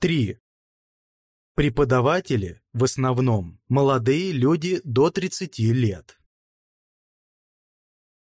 3. Преподаватели, в основном, молодые люди до 30 лет.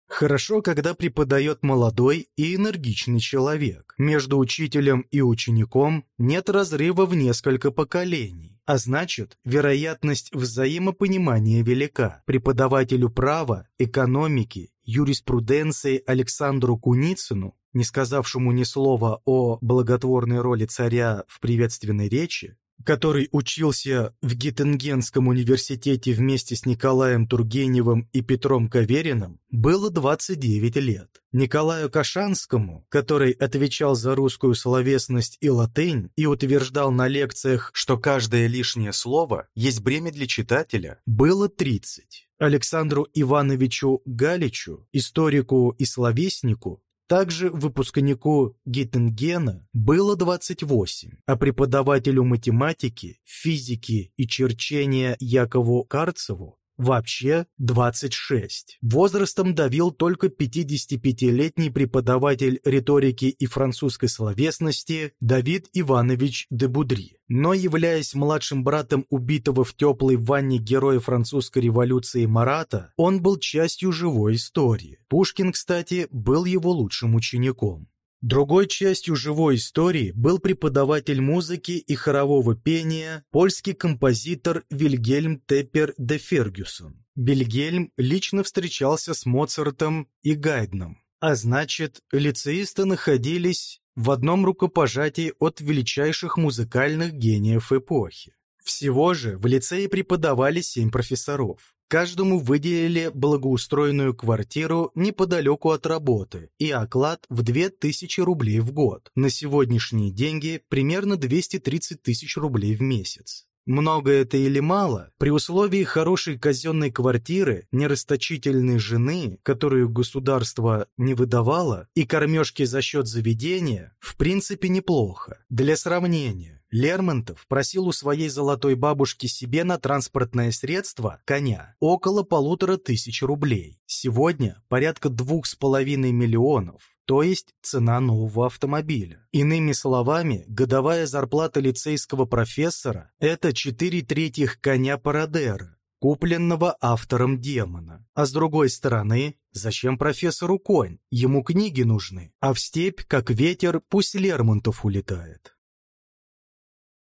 Хорошо, когда преподает молодой и энергичный человек. Между учителем и учеником нет разрыва в несколько поколений. А значит, вероятность взаимопонимания велика. Преподавателю права, экономики, юриспруденции Александру Куницыну, не сказавшему ни слова о благотворной роли царя в приветственной речи, который учился в Геттингенском университете вместе с Николаем Тургеневым и Петром Кавериным, было 29 лет. Николаю Кашанскому, который отвечал за русскую словесность и латынь и утверждал на лекциях, что каждое лишнее слово есть бремя для читателя, было 30. Александру Ивановичу Галичу, историку и словеснику, также выпускнику Геттингена было 28, а преподавателю математики, физики и черчения Якову Карцеву вообще 26. Возрастом давил только 55-летний преподаватель риторики и французской словесности Давид Иванович де Будри но, являясь младшим братом убитого в теплой ванне героя французской революции Марата, он был частью живой истории. Пушкин, кстати, был его лучшим учеником. Другой частью живой истории был преподаватель музыки и хорового пения, польский композитор Вильгельм Теппер де Фергюсон. Вильгельм лично встречался с Моцартом и Гайдном, а значит, лицеисты находились в одном рукопожатии от величайших музыкальных гениев эпохи. Всего же в лицее преподавали семь профессоров. Каждому выделили благоустроенную квартиру неподалеку от работы и оклад в 2000 рублей в год. На сегодняшние деньги примерно 230 тысяч рублей в месяц. Много это или мало, при условии хорошей казенной квартиры, нерасточительной жены, которую государство не выдавало, и кормежки за счет заведения, в принципе неплохо. Для сравнения, Лермонтов просил у своей золотой бабушки себе на транспортное средство, коня, около полутора тысяч рублей. Сегодня порядка двух с половиной миллионов то есть цена нового автомобиля. Иными словами, годовая зарплата лицейского профессора – это 4 третьих коня Парадера, купленного автором демона. А с другой стороны, зачем профессору конь? Ему книги нужны, а в степь, как ветер, пусть Лермонтов улетает.